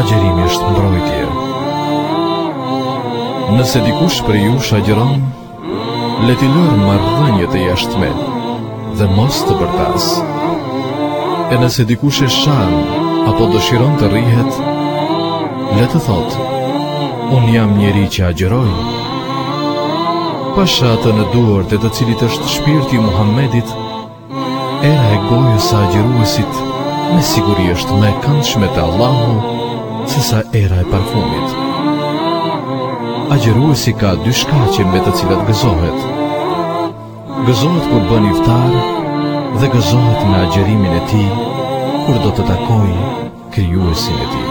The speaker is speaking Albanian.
Agjërimi është mbrojtje. Nëse dikush prej jush agjëron, le t'i lërë marrëdhëniet e jashtme dhe mos të bërtasë. E nëse dikush e shan apo dëshiron të rrihet, le të thotë, unë jam njeri që agjëroj. Pasha atë në duart e të cilit është shpirti i Muhammedit, Era e gojës së agjëruesit me siguri është më e këndshme te Allahu sesa era e parfumit. Agjëruesi ka dy shkaqe me të cilat gëzohet. Gëzohet kur bën iftar dhe gëzohet me agjërimin e tij kur do të takojë krijuesin e tij.